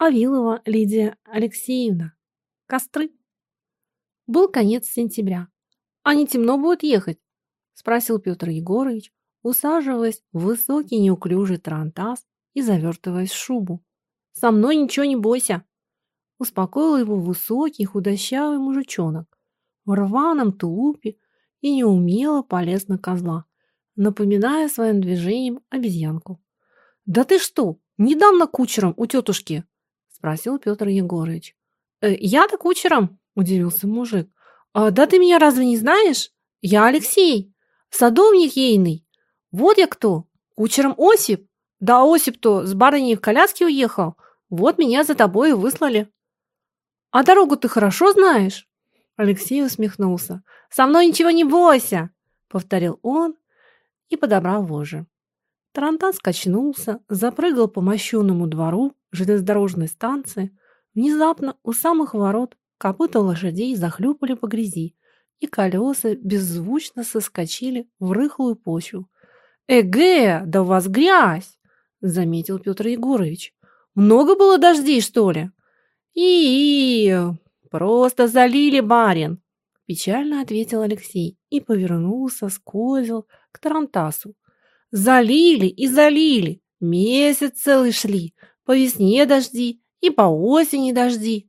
Авилова Лидия Алексеевна. Костры. Был конец сентября. «А не темно будет ехать?» – спросил Петр Егорович, усаживаясь в высокий неуклюжий тарантас и завертываясь в шубу. «Со мной ничего не бойся!» Успокоил его высокий худощавый мужичонок в рваном тулупе и неумело полез на козла, напоминая своим движением обезьянку. «Да ты что, недавно кучером у тетушки?» – спросил Петр Егорович. «Э, «Я-то кучером?» – удивился мужик. «А, «Да ты меня разве не знаешь? Я Алексей, садовник ейный. Вот я кто, кучером Осип. Да Осип-то с барыней в коляске уехал. Вот меня за тобой и выслали». «А дорогу ты хорошо знаешь?» Алексей усмехнулся. «Со мной ничего не бойся!» — повторил он и подобрал вожжи. Тарантас скачнулся, запрыгал по мощенному двору железнодорожной станции. Внезапно у самых ворот копыта лошадей захлюпали по грязи, и колеса беззвучно соскочили в рыхлую почву. «Эге, да у вас грязь!» — заметил Петр Егорович. «Много было дождей, что ли?» и, -и просто залили, барин!» Печально ответил Алексей и повернулся с козел к Тарантасу. «Залили и залили! Месяц целый шли, по весне дожди и по осени дожди.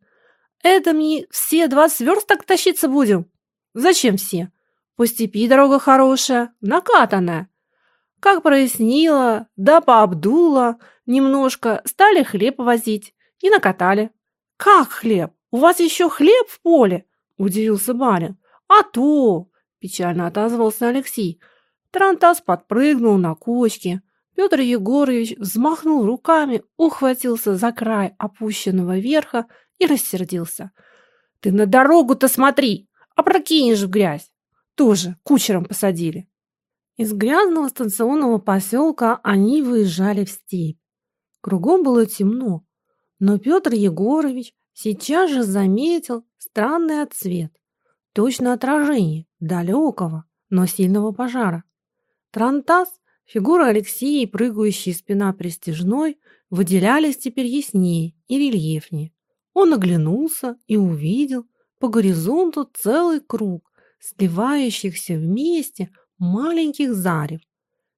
Это мне все двадцать верст так тащиться будем? Зачем все? По степи дорога хорошая, накатанная. Как прояснило, да пообдуло, немножко стали хлеб возить и накатали. «Как хлеб? У вас еще хлеб в поле?» – удивился барин. «А то!» – печально отозвался Алексей. Тарантас подпрыгнул на кочке. Петр Егорович взмахнул руками, ухватился за край опущенного верха и рассердился. «Ты на дорогу-то смотри, опрокинешь в грязь!» Тоже кучером посадили. Из грязного станционного поселка они выезжали в степь. Кругом было темно, но Петр Егорович сейчас же заметил странный отсвет, точно отражение далекого, но сильного пожара. Трантас, фигура Алексея и прыгающая спина пристижной выделялись теперь яснее и рельефнее. Он оглянулся и увидел по горизонту целый круг сливающихся вместе маленьких зарев.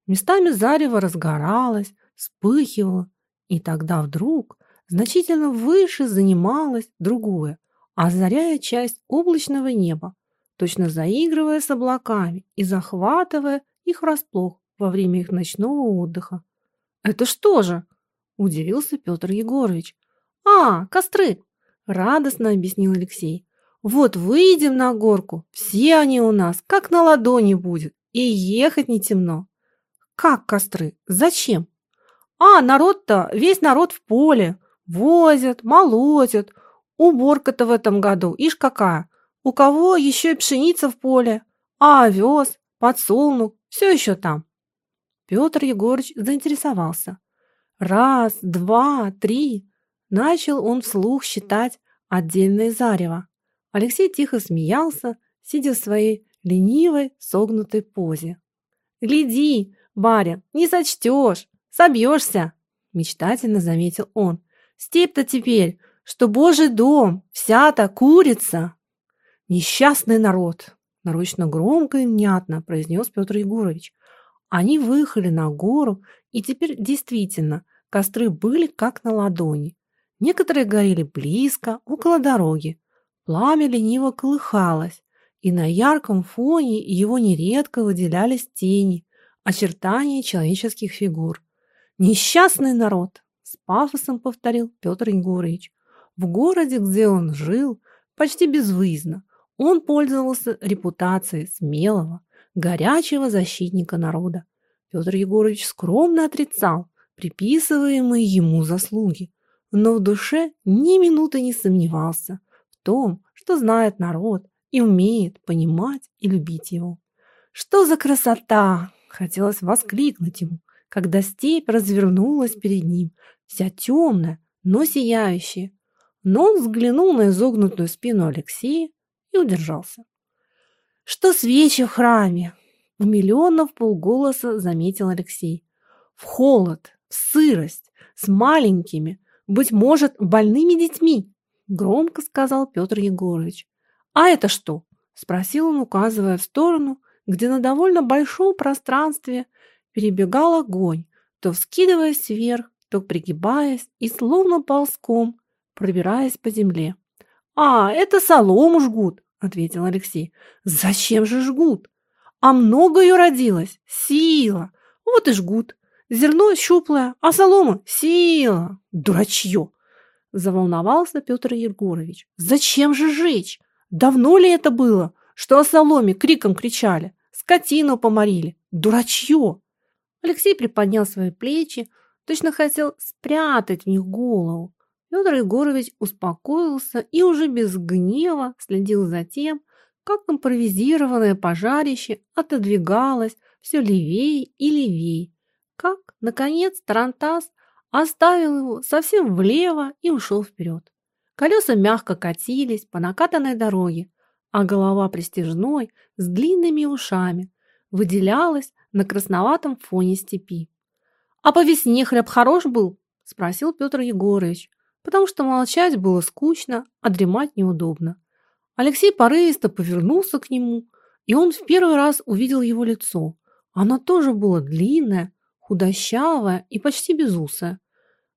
Местами зарево разгоралось, вспыхивало, и тогда вдруг значительно выше занималось другое, озаряя часть облачного неба, точно заигрывая с облаками и захватывая их врасплох во время их ночного отдыха. «Это что же?» – удивился Петр Егорович. «А, костры!» – радостно объяснил Алексей. «Вот выйдем на горку, все они у нас, как на ладони будет, и ехать не темно». «Как костры? Зачем?» «А, народ-то, весь народ в поле, Возят, молотят. Уборка-то в этом году, ишь какая. У кого еще пшеница в поле, а овес, подсолнух, все еще там. Петр Егорович заинтересовался. Раз, два, три. Начал он вслух считать отдельные зарево. Алексей тихо смеялся, сидя в своей ленивой согнутой позе. «Гляди, барин, не сочтешь, собьешься!» мечтательно заметил он. Степь-то теперь, что Божий дом, вся-то курица. Несчастный народ, нарочно громко и внятно произнес Петр Егорович. Они выехали на гору, и теперь действительно костры были как на ладони. Некоторые горели близко, около дороги. Пламя лениво колыхалось, и на ярком фоне его нередко выделялись тени, очертания человеческих фигур. Несчастный народ, с пафосом повторил Петр Егорович. В городе, где он жил, почти безвыездно, он пользовался репутацией смелого, горячего защитника народа. Петр Егорович скромно отрицал приписываемые ему заслуги, но в душе ни минуты не сомневался в том, что знает народ и умеет понимать и любить его. «Что за красота!» – хотелось воскликнуть ему, когда степь развернулась перед ним, вся темная, но сияющая. Но он взглянул на изогнутую спину Алексея и удержался. «Что свечи в храме?» У миллионов полголоса заметил Алексей. «В холод, в сырость, с маленькими, быть может, больными детьми, громко сказал Петр Егорович. А это что? спросил он, указывая в сторону, где на довольно большом пространстве перебегал огонь, то вскидываясь вверх, то пригибаясь и словно ползком пробираясь по земле. «А, это солому жгут», — ответил Алексей. «Зачем же жгут? А много ее родилось. Сила. Вот и жгут. Зерно щуплое, а солома — сила. Дурачье!» Заволновался Петр Егорович. «Зачем же жечь? Давно ли это было, что о соломе криком кричали? Скотину поморили. Дурачье!» Алексей приподнял свои плечи, точно хотел спрятать в них голову. Федор Егорович успокоился и уже без гнева следил за тем, как импровизированное пожарище отодвигалось все левее и левее, как, наконец, Тарантас оставил его совсем влево и ушел вперед. Колеса мягко катились по накатанной дороге, а голова пристежной с длинными ушами выделялась на красноватом фоне степи. «А по весне хлеб хорош был?» – спросил Петр Егорович, потому что молчать было скучно, а дремать неудобно. Алексей порывисто повернулся к нему, и он в первый раз увидел его лицо. Оно тоже было длинное, худощавое и почти безусое.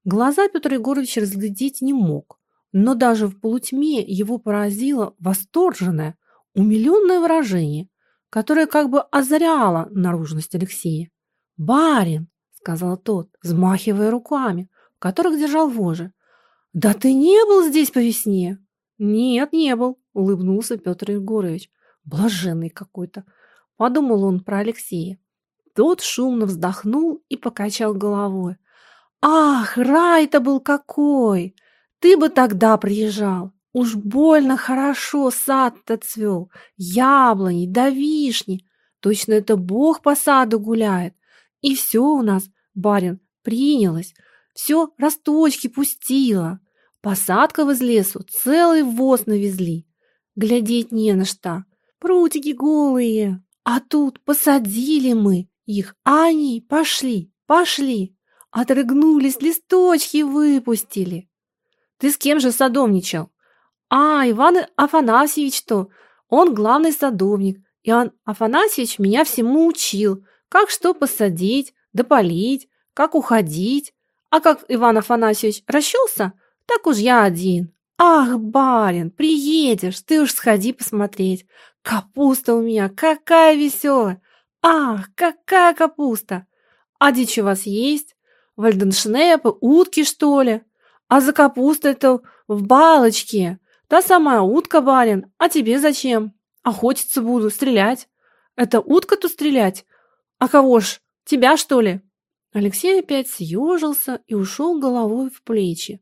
Глаза Петр Егорович разглядеть не мог, но даже в полутьме его поразило восторженное, умиленное выражение, которое как бы озаряло наружность Алексея. «Барин!» — сказал тот, взмахивая руками, в которых держал вожжи. «Да ты не был здесь по весне?» «Нет, не был», — улыбнулся Петр Егорович. «Блаженный какой-то», — подумал он про Алексея. Тот шумно вздохнул и покачал головой. «Ах, рай-то был какой! Ты бы тогда приезжал! Уж больно хорошо сад-то цвел, яблони да вишни. Точно это Бог по саду гуляет. И все у нас, барин, принялось, все росточки пустило. Посадка из лесу целый воз навезли. Глядеть не на что. Прутики голые. А тут посадили мы их, а они пошли, пошли. Отрыгнулись, листочки выпустили. Ты с кем же садовничал? А, Иван Афанасьевич-то, он главный садовник. Иоанн Афанасьевич меня всему учил, как что посадить, да полить, как уходить. А как Иван Афанасьевич расчелся, так уж я один. Ах, барин, приедешь, ты уж сходи посмотреть. Капуста у меня какая веселая. Ах, какая капуста. А дичь у вас есть? Вальденшнепы, утки, что ли? А за капустой-то в балочке. Та самая утка, барин. А тебе зачем? Охотиться буду, стрелять. Это утка-то стрелять? А кого ж, тебя, что ли? Алексей опять съежился и ушел головой в плечи.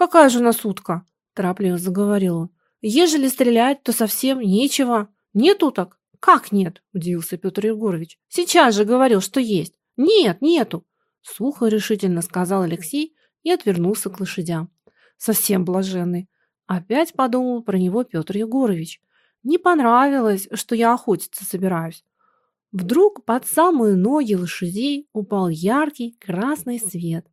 «Какая же у нас утка?» – торопливо заговорил он. «Ежели стрелять, то совсем нечего. Нет уток?» «Как нет?» – удивился Петр Егорович. «Сейчас же говорил, что есть». «Нет, нету!» – сухо решительно сказал Алексей и отвернулся к лошадям. Совсем блаженный. Опять подумал про него Петр Егорович. Не понравилось, что я охотиться собираюсь. Вдруг под самые ноги лошадей упал яркий красный свет.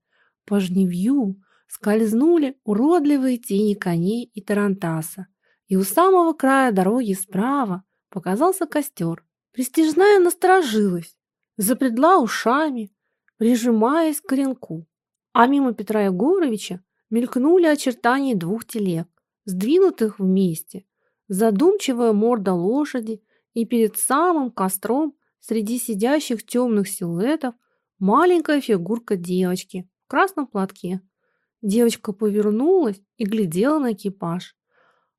По жневью скользнули уродливые тени коней и тарантаса, и у самого края дороги справа показался костер. Престижная насторожилась, запредла ушами, прижимаясь к коренку, а мимо Петра Егоровича мелькнули очертания двух телег, сдвинутых вместе, задумчивая морда лошади, и перед самым костром среди сидящих темных силуэтов маленькая фигурка девочки в красном платке Девочка повернулась и глядела на экипаж.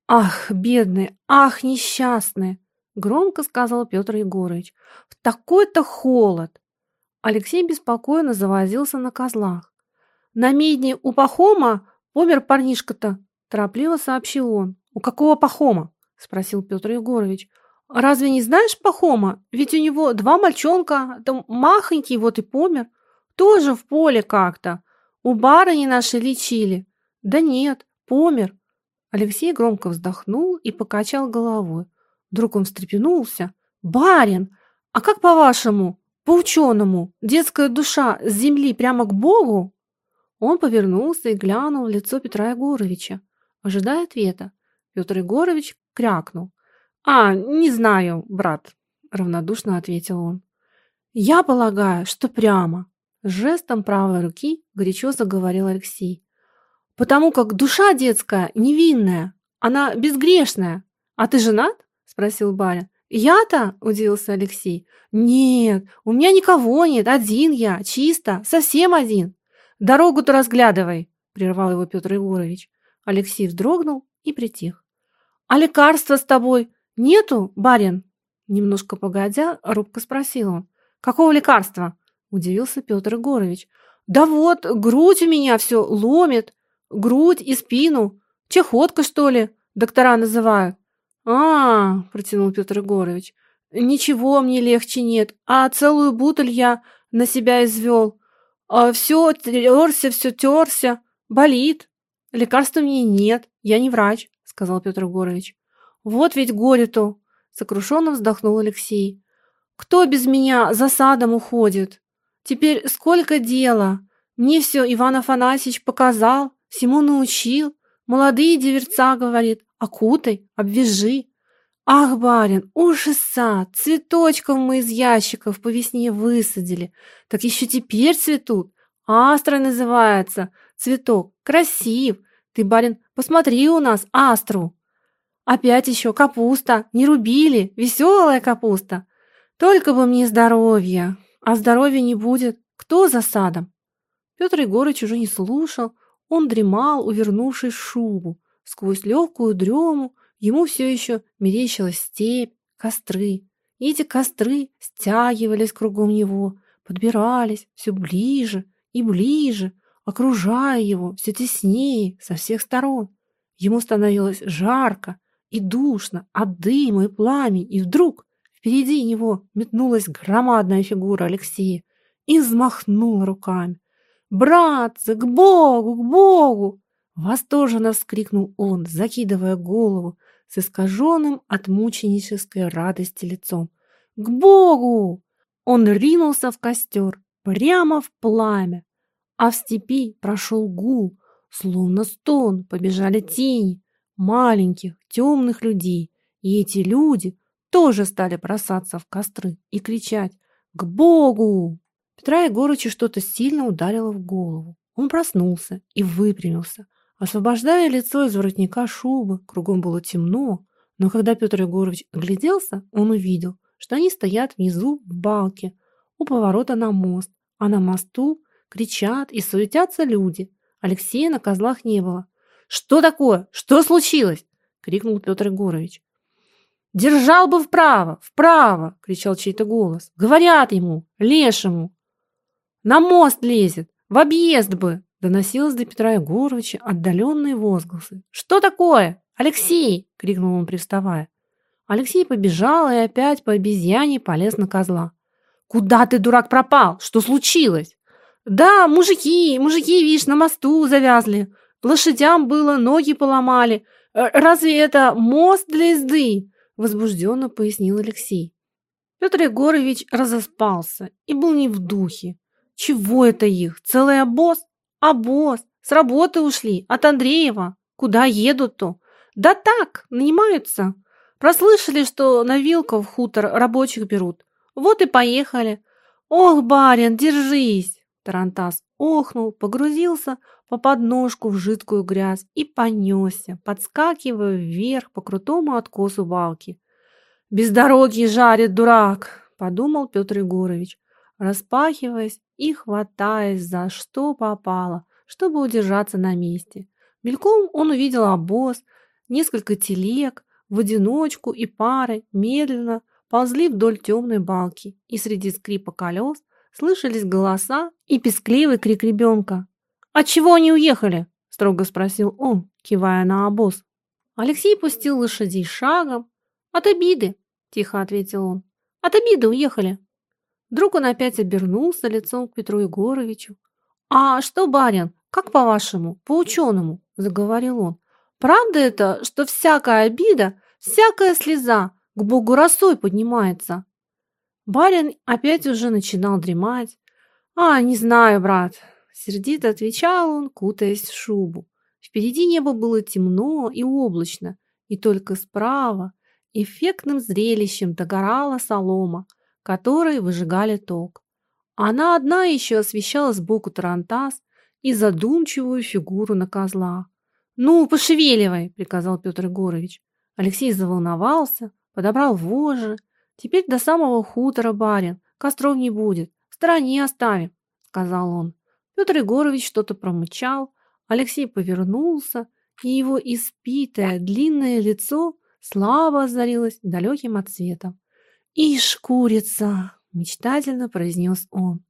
«Ах, бедные, ах, несчастные!» Громко сказал Петр Егорович. «В такой-то холод!» Алексей беспокойно завозился на козлах. «На медне у Пахома помер парнишка-то!» Торопливо сообщил он. «У какого Пахома?» Спросил Петр Егорович. «Разве не знаешь Пахома? Ведь у него два мальчонка, там махонький вот и помер. Тоже в поле как-то. У барыни наши лечили. Да нет, помер. Алексей громко вздохнул и покачал головой. Вдруг он встрепенулся. «Барин, а как по-вашему, по-ученому, детская душа с земли прямо к Богу?» Он повернулся и глянул в лицо Петра Егоровича, ожидая ответа. Петр Егорович крякнул. «А, не знаю, брат», — равнодушно ответил он. «Я полагаю, что прямо», — жестом правой руки горячо заговорил Алексей. «Потому как душа детская невинная, она безгрешная. А ты женат?» — спросил барин. «Я-то?» – удивился Алексей. «Нет, у меня никого нет, один я, чисто, совсем один». «Дорогу-то разглядывай», – прервал его Петр Егорович. Алексей вздрогнул и притих. «А лекарства с тобой нету, барин?» Немножко погодя, робко спросил он. «Какого лекарства?» – удивился Петр Егорович. «Да вот, грудь у меня все ломит, грудь и спину. Чехотка, что ли, доктора называют. «А, — протянул Петр Егорович, — ничего мне легче нет, а целую бутыль я на себя извел. А все терся, все терся, болит. Лекарства мне нет, я не врач, — сказал Петр Егорович. Вот ведь горе-то, — сокрушенно вздохнул Алексей. Кто без меня за садом уходит? Теперь сколько дела? Мне все Иван Афанасьевич показал, всему научил. Молодые диверца, говорит, окутай, обвяжи. Ах, барин, ужас сад, цветочков мы из ящиков по весне высадили, так еще теперь цветут. Астра называется, цветок, красив. Ты, барин, посмотри у нас астру. Опять еще капуста, не рубили, веселая капуста. Только бы мне здоровья, а здоровья не будет. Кто за садом? Петр Егорыч уже не слушал, он дремал, увернувшись шубу. Сквозь легкую дрему ему все еще мерещилась степь, костры. И эти костры стягивались кругом него, подбирались все ближе и ближе, окружая его все теснее со всех сторон. Ему становилось жарко и душно от дыма и пламени, и вдруг впереди него метнулась громадная фигура Алексея и взмахнула руками. «Братцы, к Богу, к Богу!» Восторженно вскрикнул он, закидывая голову с искаженным от мученической радости лицом. «К Богу!» Он ринулся в костер, прямо в пламя, а в степи прошел гул, словно стон, побежали тени маленьких темных людей, и эти люди тоже стали бросаться в костры и кричать «К Богу!». Петра Егорыча что-то сильно ударило в голову. Он проснулся и выпрямился – Освобождая лицо из воротника шубы, кругом было темно, но когда Петр Егорович огляделся, он увидел, что они стоят внизу в балке у поворота на мост, а на мосту кричат и суетятся люди. Алексея на козлах не было. «Что такое? Что случилось?» — крикнул Петр Егорович. «Держал бы вправо, вправо!» — кричал чей-то голос. «Говорят ему, лешему! На мост лезет, в объезд бы!» Доносилось до Петра Егоровича отдаленные возгласы. «Что такое? Алексей!» — крикнул он, привставая. Алексей побежал и опять по обезьяне полез на козла. «Куда ты, дурак, пропал? Что случилось?» «Да, мужики, мужики, видишь, на мосту завязли. Лошадям было, ноги поломали. Э, разве это мост для езды?» Возбужденно пояснил Алексей. Петр Егорович разоспался и был не в духе. Чего это их? Целый обоз? Босс, с работы ушли, от Андреева. Куда едут-то? Да так, нанимаются. Прослышали, что на Вилков хутор рабочих берут. Вот и поехали. Ох, барин, держись. Тарантас охнул, погрузился по подножку в жидкую грязь и понесся, подскакивая вверх по крутому откосу балки. «Без дороги жарит дурак!» – подумал Петр Егорович распахиваясь и хватаясь за что попало, чтобы удержаться на месте. Мельком он увидел обоз, несколько телег, в одиночку и пары медленно ползли вдоль темной балки, и среди скрипа колес слышались голоса и пескливый крик ребенка. «От чего они уехали?» – строго спросил он, кивая на обоз. Алексей пустил лошадей шагом. «От обиды», – тихо ответил он. «От обиды уехали». Вдруг он опять обернулся лицом к Петру Егоровичу. «А что, барин, как по-вашему, по-ученому?» – заговорил он. «Правда это, что всякая обида, всякая слеза к Богу росой поднимается?» Барин опять уже начинал дремать. «А, не знаю, брат, Сердито отвечал он, кутаясь в шубу. Впереди небо было темно и облачно, и только справа эффектным зрелищем догорала солома, которой выжигали ток. Она одна еще освещала сбоку тарантас и задумчивую фигуру на козлах. «Ну, пошевеливай!» – приказал Петр Егорович. Алексей заволновался, подобрал вожжи. «Теперь до самого хутора, барин, костров не будет, в стороне оставим», – сказал он. Петр Егорович что-то промычал, Алексей повернулся, и его испитое длинное лицо слабо озарилось далеким отсветом. «Ишь, курица!» – мечтательно произнес он.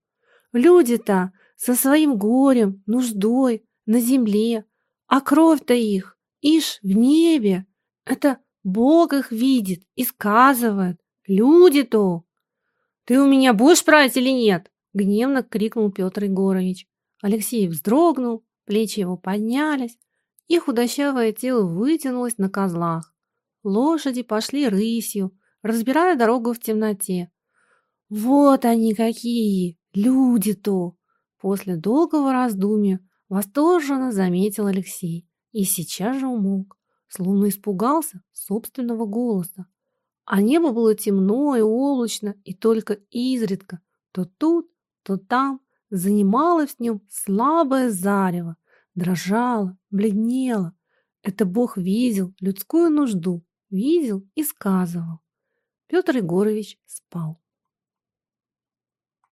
«Люди-то со своим горем, нуждой, на земле, а кровь-то их, ишь, в небе. Это Бог их видит и сказывает. Люди-то!» «Ты у меня будешь брать или нет?» – гневно крикнул Петр Егорович. Алексей вздрогнул, плечи его поднялись, и худощавое тело вытянулось на козлах. Лошади пошли рысью, разбирая дорогу в темноте. «Вот они какие! Люди-то!» После долгого раздумья восторженно заметил Алексей и сейчас же умолк, словно испугался собственного голоса. А небо было темно и облачно, и только изредка то тут, то там занималось в нем слабое зарево, дрожало, бледнело. Это Бог видел людскую нужду, видел и сказывал. Петр Егорович спал.